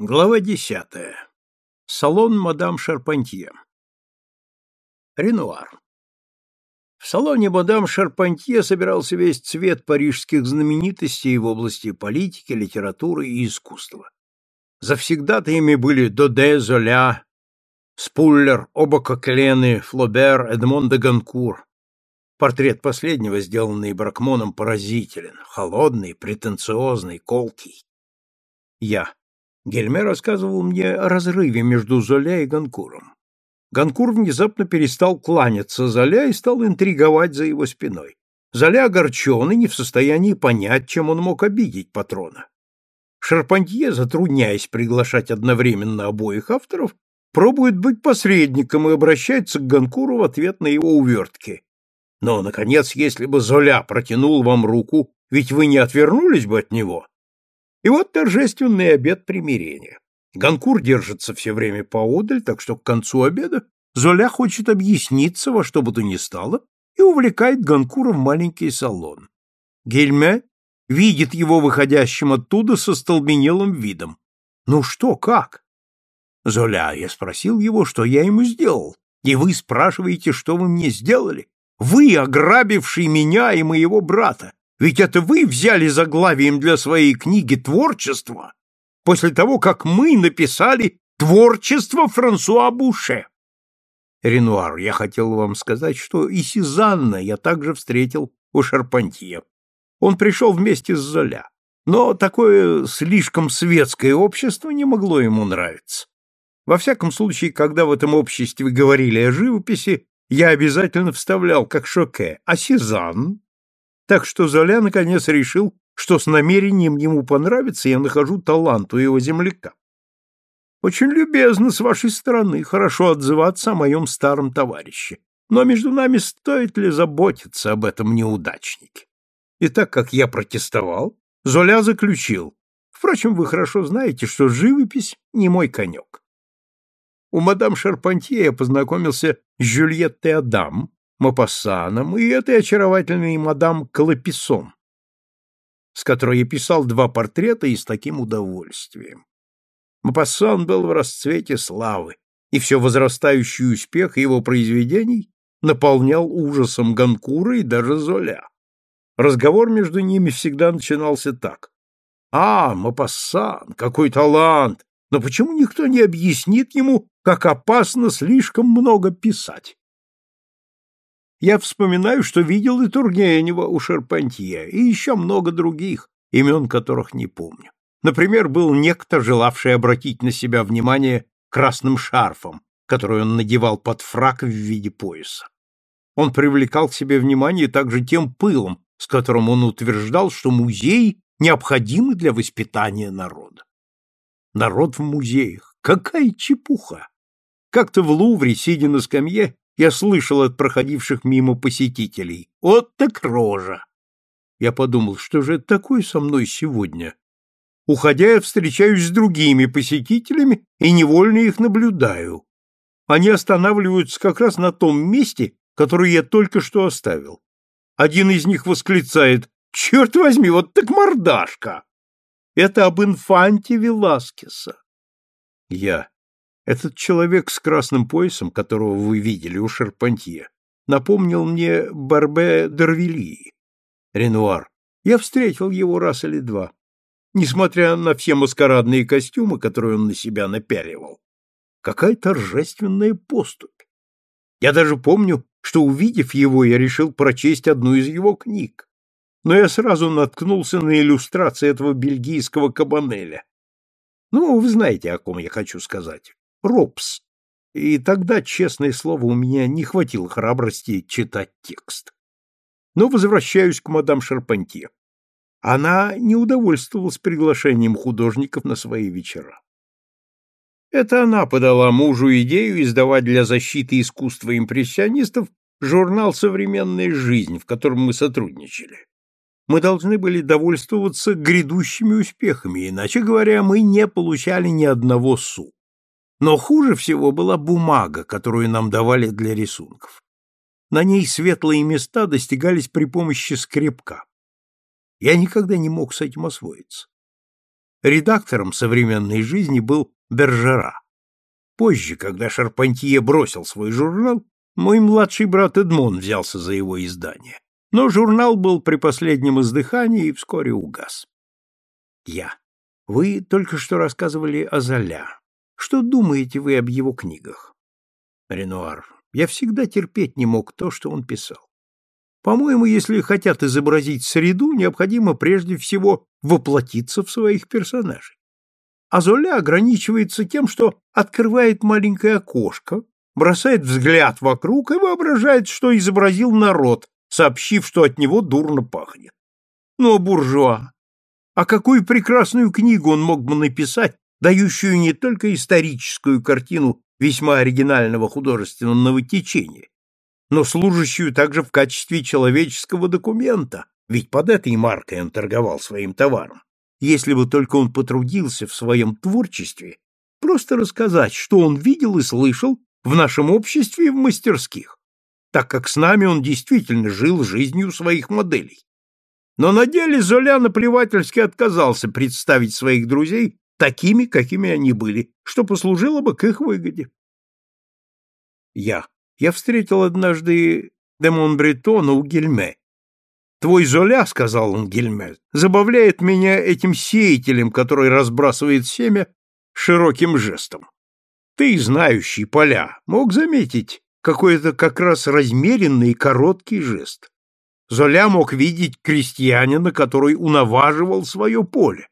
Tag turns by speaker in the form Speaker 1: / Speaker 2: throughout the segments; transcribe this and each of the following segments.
Speaker 1: Глава десятая. Салон мадам Шарпантье. Ренуар. В салоне мадам Шарпантье собирался весь цвет парижских знаменитостей в области политики, литературы и искусства. Завсегдатаями были Доде, Золя, Спуллер, оба Коклены, Флобер, Эдмон де Ганкур. Портрет последнего, сделанный Бракмоном, поразителен, холодный, претенциозный, колкий. Я. Гельме рассказывал мне о разрыве между Золя и Ганкуром. Ганкур внезапно перестал кланяться Золя и стал интриговать за его спиной. Золя огорчен и не в состоянии понять, чем он мог обидеть патрона. Шарпантье, затрудняясь приглашать одновременно обоих авторов, пробует быть посредником и обращается к Ганкуру в ответ на его увертки. Но, наконец, если бы Золя протянул вам руку, ведь вы не отвернулись бы от него, и вот торжественный обед примирения. Ганкур держится все время поодаль, так что к концу обеда Золя хочет объясниться во что бы то ни стало и увлекает Ганкура в маленький салон. Гельме видит его выходящим оттуда со столбенелым видом. «Ну что, как?» «Золя, я спросил его, что я ему сделал, и вы спрашиваете, что вы мне сделали? Вы, ограбивший меня и моего брата, ведь это вы взяли заглавием для своей книги «Творчество» после того, как мы написали «Творчество Франсуа Буше». Ренуар, я хотел вам сказать, что и Сизанна я также встретил у Шарпантье. Он пришел вместе с Золя, но такое слишком светское общество не могло ему нравиться. Во всяком случае, когда в этом обществе говорили о живописи, я обязательно вставлял как шоке, а Сезанн так что Золя наконец решил, что с намерением ему понравиться я нахожу талант у его земляка. Очень любезно с вашей стороны хорошо отзываться о моем старом товарище, но между нами стоит ли заботиться об этом неудачнике? И так как я протестовал, Золя заключил. Впрочем, вы хорошо знаете, что живопись не мой конек. У мадам Шарпантье я познакомился с Жюльеттой Адам, Мапассаном и этой очаровательной мадам Клописон, с которой я писал два портрета и с таким удовольствием. Мапассан был в расцвете славы, и все возрастающий успех его произведений наполнял ужасом Ганкура и даже Золя. Разговор между ними всегда начинался так. «А, Мапассан, какой талант! Но почему никто не объяснит ему, как опасно слишком много писать?» Я вспоминаю, что видел и Тургенева у Шарпантье, и еще много других, имен которых не помню. Например, был некто, желавший обратить на себя внимание красным шарфом, который он надевал под фрак в виде пояса. Он привлекал к себе внимание также тем пылом, с которым он утверждал, что музей необходимы для воспитания народа. Народ в музеях. Какая чепуха! Как-то в Лувре, сидя на скамье, я слышал от проходивших мимо посетителей. Вот так рожа! Я подумал, что же это такое со мной сегодня? Уходя, я встречаюсь с другими посетителями и невольно их наблюдаю. Они останавливаются как раз на том месте, которое я только что оставил. Один из них восклицает «Черт возьми, вот так мордашка!» Это об инфанте Веласкеса. Я. Этот человек с красным поясом, которого вы видели у Шарпантье, напомнил мне Барбе Дорвилии. Ренуар. Я встретил его раз или два. Несмотря на все маскарадные костюмы, которые он на себя напяливал. Какая торжественная поступь. Я даже помню, что, увидев его, я решил прочесть одну из его книг. Но я сразу наткнулся на иллюстрации этого бельгийского кабанеля. Ну, вы знаете, о ком я хочу сказать. Робс. И тогда, честное слово, у меня не хватило храбрости читать текст. Но возвращаюсь к мадам Шарпантье. Она не удовольствовалась приглашением художников на свои вечера. Это она подала мужу идею издавать для защиты искусства импрессионистов журнал «Современная жизнь», в котором мы сотрудничали. Мы должны были довольствоваться грядущими успехами, иначе говоря, мы не получали ни одного су. Но хуже всего была бумага, которую нам давали для рисунков. На ней светлые места достигались при помощи скребка. Я никогда не мог с этим освоиться. Редактором современной жизни был Бержера. Позже, когда Шарпантье бросил свой журнал, мой младший брат Эдмон взялся за его издание. Но журнал был при последнем издыхании и вскоре угас. Я. Вы только что рассказывали о Золя. Что думаете вы об его книгах? Ренуар. Я всегда терпеть не мог то, что он писал. По-моему, если хотят изобразить среду, необходимо прежде всего воплотиться в своих персонажей. А Золя ограничивается тем, что открывает маленькое окошко, бросает взгляд вокруг и воображает, что изобразил народ, сообщив, что от него дурно пахнет. А буржуа! А какую прекрасную книгу он мог бы написать, дающую не только историческую картину весьма оригинального художественного течения, но служащую также в качестве человеческого документа, ведь под этой маркой он торговал своим товаром. Если бы только он потрудился в своем творчестве просто рассказать, что он видел и слышал в нашем обществе и в мастерских, так как с нами он действительно жил жизнью своих моделей. Но на деле Золя наплевательски отказался представить своих друзей такими, какими они были, что послужило бы к их выгоде. Я. Я встретил однажды де Монбретона у Гельме. «Твой Золя, — сказал он Гельме, — забавляет меня этим сеятелем, который разбрасывает семя широким жестом. Ты, знающий поля, мог заметить какой-то как раз размеренный и короткий жест. Золя мог видеть крестьянина, который унаваживал свое поле.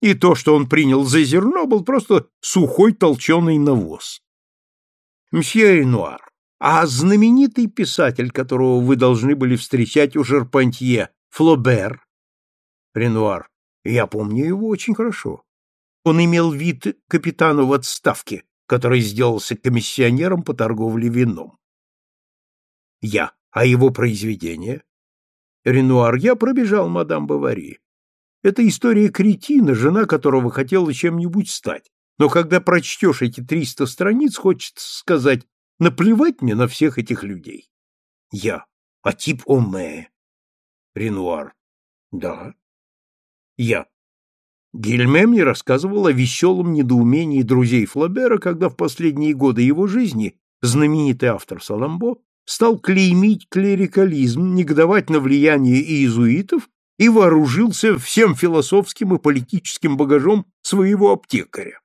Speaker 1: И то, что он принял за зерно, был просто сухой толченый навоз. Мсье Ренуар, а знаменитый писатель, которого вы должны были встречать у Жерпантье, Флобер? Ренуар, я помню его очень хорошо. Он имел вид капитана в отставке, который сделался комиссионером по торговле вином. Я. А его произведение? Ренуар, я пробежал мадам Бавари. Это история кретина, жена которого хотела чем-нибудь стать. Но когда прочтешь эти триста страниц, хочется сказать, наплевать мне на всех этих людей. Я. А тип Оме. Ренуар. Да. Я. Гильме мне рассказывал о веселом недоумении друзей Флабера, когда в последние годы его жизни знаменитый автор Саламбо стал клеймить клерикализм, негодовать на влияние иезуитов и вооружился всем философским и политическим багажом своего аптекаря.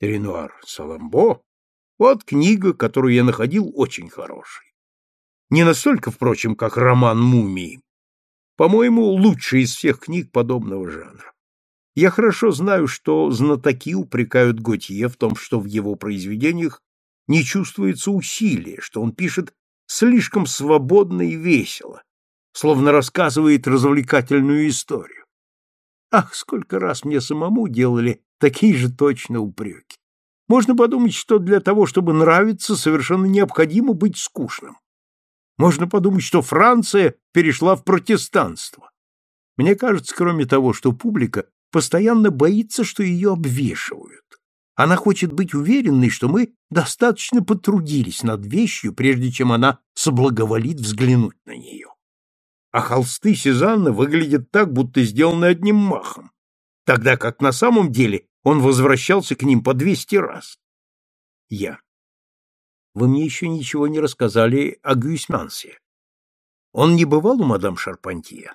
Speaker 1: Ренуар Саламбо — вот книга, которую я находил очень хорошей. Не настолько, впрочем, как роман «Мумии». По-моему, лучший из всех книг подобного жанра. Я хорошо знаю, что знатоки упрекают Готье в том, что в его произведениях не чувствуется усилия, что он пишет слишком свободно и весело, словно рассказывает развлекательную историю. Ах, сколько раз мне самому делали такие же точно упреки. Можно подумать, что для того, чтобы нравиться, совершенно необходимо быть скучным. Можно подумать, что Франция перешла в протестанство. Мне кажется, кроме того, что публика постоянно боится, что ее обвешивают. Она хочет быть уверенной, что мы достаточно потрудились над вещью, прежде чем она соблаговолит взглянуть на нее. А холсты Сезанна выглядят так, будто сделаны одним махом, тогда как на самом деле он возвращался к ним по двести раз. Я. Вы мне еще ничего не рассказали о Гюйсмансе. Он не бывал у мадам Шарпантье?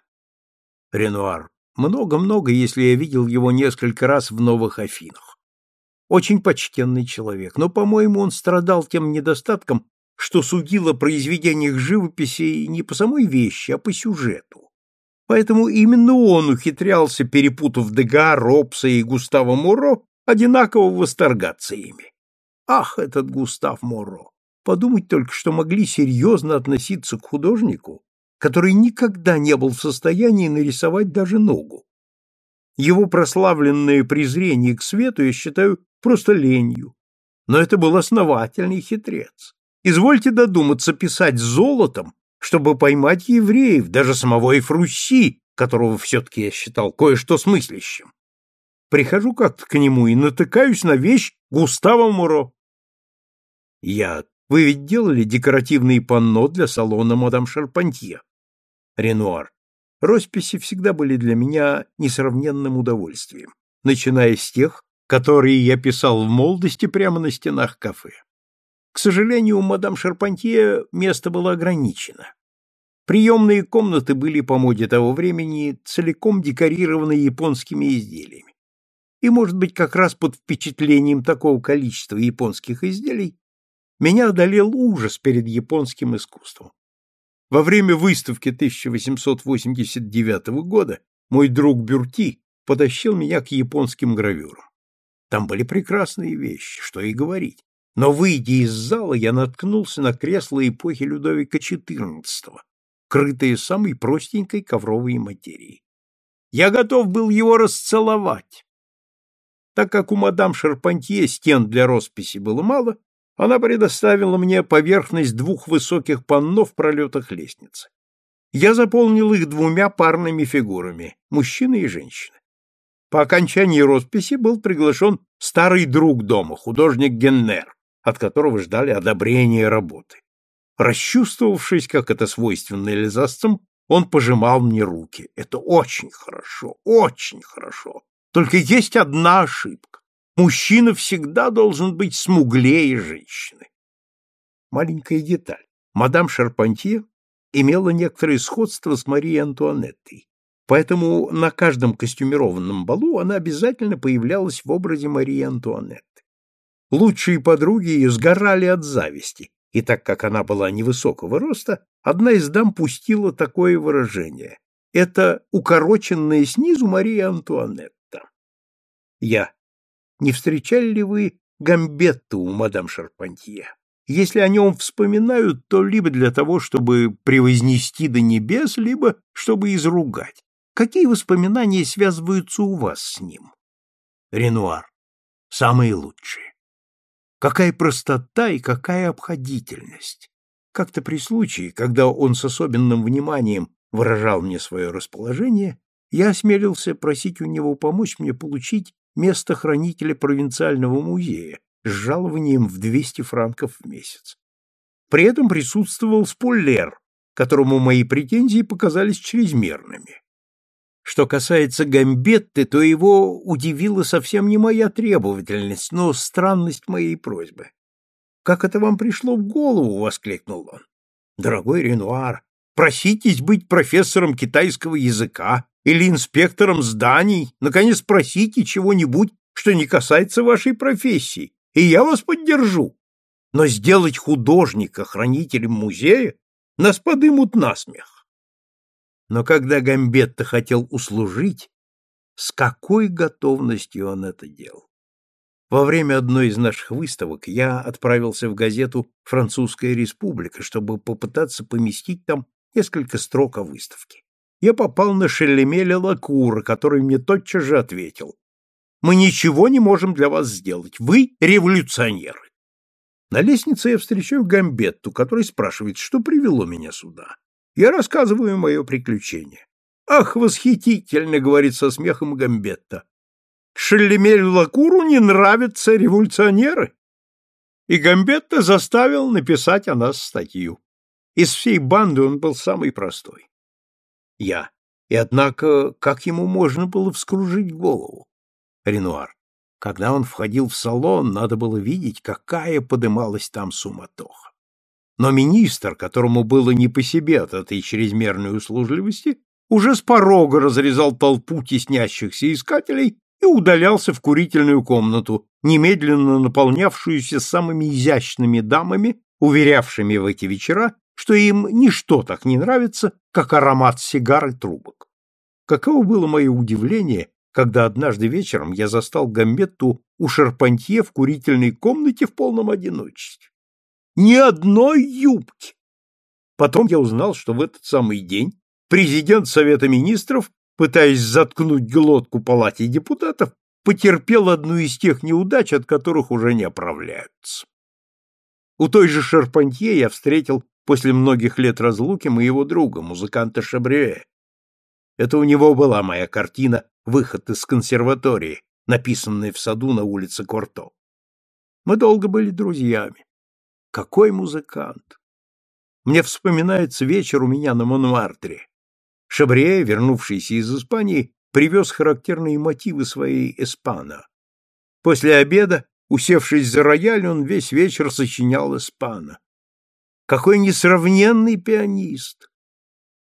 Speaker 1: Ренуар. Много-много, если я видел его несколько раз в Новых Афинах. Очень почтенный человек, но, по-моему, он страдал тем недостатком, что судил о произведениях живописи не по самой вещи, а по сюжету. Поэтому именно он ухитрялся, перепутав Дега, Робса и Густава Моро, одинаково восторгаться ими. Ах, этот Густав Моро! Подумать только, что могли серьезно относиться к художнику, который никогда не был в состоянии нарисовать даже ногу. Его прославленное презрение к свету я считаю просто ленью. Но это был основательный хитрец. Извольте додуматься писать золотом, чтобы поймать евреев, даже самого Эфрусси, которого все-таки я считал кое-что смыслящим. Прихожу как-то к нему и натыкаюсь на вещь Густава Муро. Я. Вы ведь делали декоративные панно для салона мадам Шарпантье? Ренуар. Росписи всегда были для меня несравненным удовольствием. начиная с тех, которые я писал в молодости прямо на стенах кафе. К сожалению, у мадам Шарпантье место было ограничено. Приемные комнаты были по моде того времени целиком декорированы японскими изделиями. И, может быть, как раз под впечатлением такого количества японских изделий меня одолел ужас перед японским искусством. Во время выставки 1889 года мой друг Бюрти потащил меня к японским гравюрам. Там были прекрасные вещи, что и говорить. Но, выйдя из зала, я наткнулся на кресло эпохи Людовика XIV, крытое самой простенькой ковровой материей. Я готов был его расцеловать. Так как у мадам Шарпантье стен для росписи было мало, она предоставила мне поверхность двух высоких панно в пролетах лестницы. Я заполнил их двумя парными фигурами – мужчина и женщина. По окончании росписи был приглашен старый друг дома, художник Геннер, от которого ждали одобрения работы. Расчувствовавшись, как это свойственно эльзасцам, он пожимал мне руки. Это очень хорошо, очень хорошо. Только есть одна ошибка. Мужчина всегда должен быть смуглее женщины. Маленькая деталь. Мадам Шарпантье имела некоторое сходство с Марией Антуанеттой. Поэтому на каждом костюмированном балу она обязательно появлялась в образе Марии Антуанетты. Лучшие подруги ее сгорали от зависти, и так как она была невысокого роста, одна из дам пустила такое выражение. Это укороченная снизу Мария Антуанетта. Я. Не встречали ли вы Гамбетту у мадам Шарпантье? Если о нем вспоминают, то либо для того, чтобы превознести до небес, либо чтобы изругать. Какие воспоминания связываются у вас с ним? Ренуар. Самые лучшие. Какая простота и какая обходительность. Как-то при случае, когда он с особенным вниманием выражал мне свое расположение, я осмелился просить у него помочь мне получить место хранителя провинциального музея с жалованием в 200 франков в месяц. При этом присутствовал Спуллер, которому мои претензии показались чрезмерными. Что касается Гамбетты, то его удивила совсем не моя требовательность, но странность моей просьбы. «Как это вам пришло в голову?» — воскликнул он. «Дорогой Ренуар, проситесь быть профессором китайского языка или инспектором зданий, наконец просите чего-нибудь, что не касается вашей профессии, и я вас поддержу. Но сделать художника хранителем музея нас подымут на смех. Но когда Гамбетта хотел услужить, с какой готовностью он это делал? Во время одной из наших выставок я отправился в газету «Французская республика», чтобы попытаться поместить там несколько строк о выставке. Я попал на Шелемеля Лакура, который мне тотчас же ответил. «Мы ничего не можем для вас сделать. Вы революционеры». На лестнице я встречаю Гамбетту, который спрашивает, что привело меня сюда. Я рассказываю мое приключение. «Ах, восхитительно!» — говорит со смехом Гамбетта. «Шелемель Лакуру не нравятся революционеры!» И Гамбетта заставил написать о нас статью. Из всей банды он был самый простой. Я. И однако, как ему можно было вскружить голову? Ренуар. Когда он входил в салон, надо было видеть, какая подымалась там суматоха. Но министр, которому было не по себе от этой чрезмерной услужливости, уже с порога разрезал толпу теснящихся искателей и удалялся в курительную комнату, немедленно наполнявшуюся самыми изящными дамами, уверявшими в эти вечера, что им ничто так не нравится, как аромат сигар и трубок. Каково было мое удивление, когда однажды вечером я застал Гамбетту у Шарпантье в курительной комнате в полном одиночестве. Ни одной юбки. Потом я узнал, что в этот самый день президент Совета министров, пытаясь заткнуть глотку палате депутатов, потерпел одну из тех неудач, от которых уже не оправляются. У той же Шарпантье я встретил после многих лет разлуки моего друга, музыканта Шабрюэ. Это у него была моя картина «Выход из консерватории», написанная в саду на улице Корто. Мы долго были друзьями. Какой музыкант! Мне вспоминается вечер у меня на Монмартре. Шабрие, вернувшийся из Испании, привез характерные мотивы своей «Эспана». После обеда, усевшись за рояль, он весь вечер сочинял «Эспана». Какой несравненный пианист!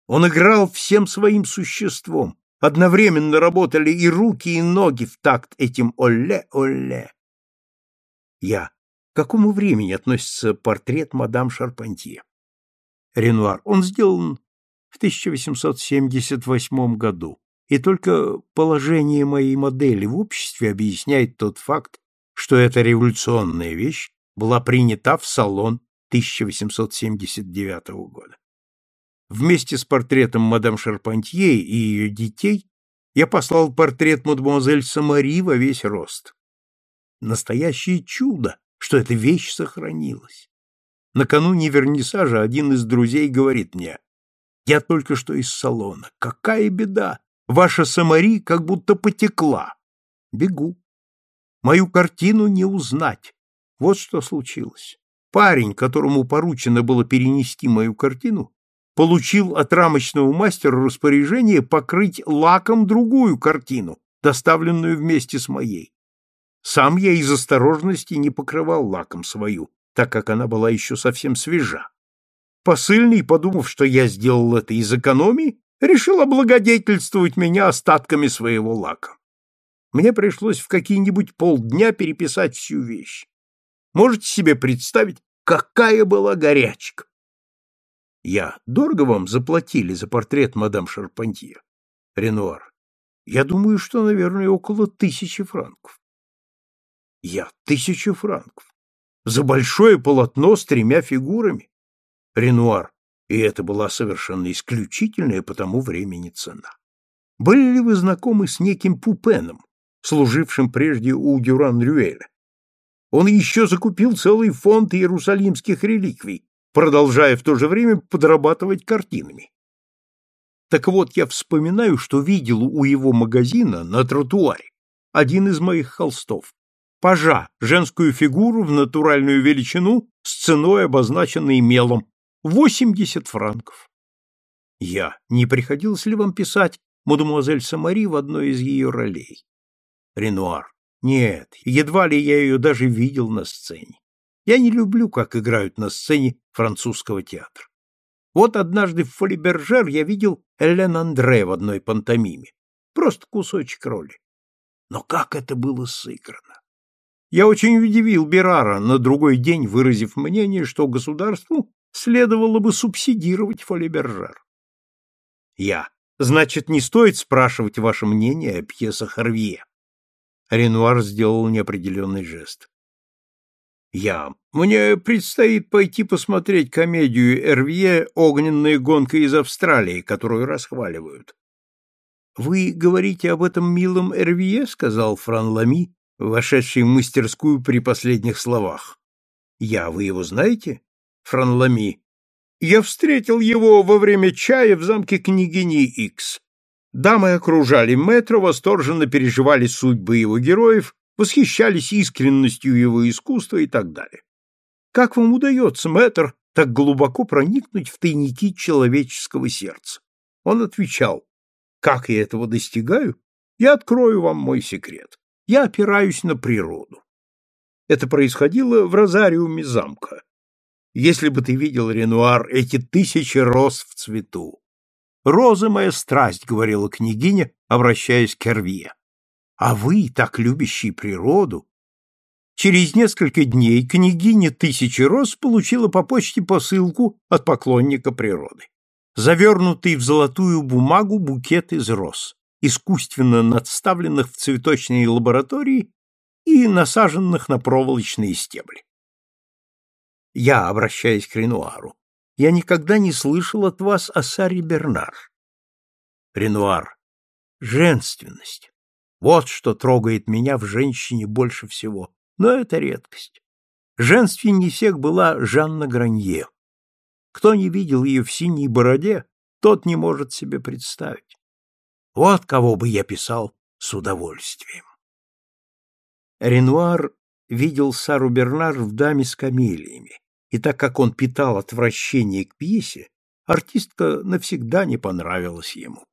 Speaker 1: Он играл всем своим существом. Одновременно работали и руки, и ноги в такт этим «Олле-олле». Я. Какому времени относится портрет мадам Шарпантье? Ренуар. Он сделан в 1878 году, и только положение моей модели в обществе объясняет тот факт, что эта революционная вещь была принята в салон 1879 года. Вместе с портретом мадам Шарпантье и ее детей я послал портрет мадемуазель Самари во весь рост. Настоящее чудо, что эта вещь сохранилась. Накануне вернисажа один из друзей говорит мне, «Я только что из салона. Какая беда! Ваша Самари как будто потекла. Бегу. Мою картину не узнать. Вот что случилось. Парень, которому поручено было перенести мою картину, получил от рамочного мастера распоряжение покрыть лаком другую картину, доставленную вместе с моей. Сам я из осторожности не покрывал лаком свою, так как она была еще совсем свежа. Посыльный, подумав, что я сделал это из экономии, решил облагодетельствовать меня остатками своего лака. Мне пришлось в какие-нибудь полдня переписать всю вещь. Можете себе представить, какая была горячка? Я. Дорого вам заплатили за портрет мадам Шарпантье? Ренуар. Я думаю, что, наверное, около тысячи франков. Я. Тысячу франков. За большое полотно с тремя фигурами? Ренуар. И это была совершенно исключительная по тому времени цена. Были ли вы знакомы с неким Пупеном, служившим прежде у Дюран-Рюэля? Он еще закупил целый фонд иерусалимских реликвий, продолжая в то же время подрабатывать картинами. Так вот, я вспоминаю, что видел у его магазина на тротуаре один из моих холстов, пажа, женскую фигуру в натуральную величину с ценой, обозначенной мелом, восемьдесят франков. Я. Не приходилось ли вам писать мадемуазель Самари в одной из ее ролей? Ренуар. Нет, едва ли я ее даже видел на сцене. Я не люблю, как играют на сцене французского театра. Вот однажды в Фолибержер я видел Элен Андре в одной пантомиме. Просто кусочек роли. Но как это было сыграно! Я очень удивил Берара на другой день, выразив мнение, что государству следовало бы субсидировать Фолибержер. Я. Значит, не стоит спрашивать ваше мнение о пьесах Арвье. Ренуар сделал неопределенный жест. Я. Мне предстоит пойти посмотреть комедию Эрвье «Огненная гонка из Австралии», которую расхваливают. Вы говорите об этом милом Эрвье, сказал Фран Лами, вошедший в мастерскую при последних словах. Я, вы его знаете? Фран Лами. Я встретил его во время чая в замке княгини Икс. Дамы окружали Метро, восторженно переживали судьбы его героев, восхищались искренностью его искусства и так далее. Как вам удается, мэтр, так глубоко проникнуть в тайники человеческого сердца? Он отвечал, как я этого достигаю? Я открою вам мой секрет я опираюсь на природу. Это происходило в розариуме замка. Если бы ты видел, Ренуар, эти тысячи роз в цвету. «Роза моя страсть», — говорила княгиня, обращаясь к Эрвье. «А вы, так любящий природу...» Через несколько дней княгиня Тысячи Роз получила по почте посылку от поклонника природы. Завернутый в золотую бумагу букет из роз искусственно надставленных в цветочные лаборатории и насаженных на проволочные стебли. Я, обращаясь к Ренуару, я никогда не слышал от вас о Саре Бернар. Ренуар. Женственность. Вот что трогает меня в женщине больше всего. Но это редкость. Женственней всех была Жанна Гранье. Кто не видел ее в синей бороде, тот не может себе представить. Вот кого бы я писал с удовольствием. Ренуар видел Сару Бернар в «Даме с камелиями», и так как он питал отвращение к пьесе, артистка навсегда не понравилась ему.